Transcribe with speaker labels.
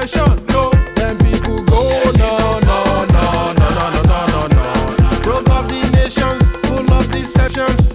Speaker 1: depression. No, then people go no no no no no no no no. Broke up the nations, full of deceptions.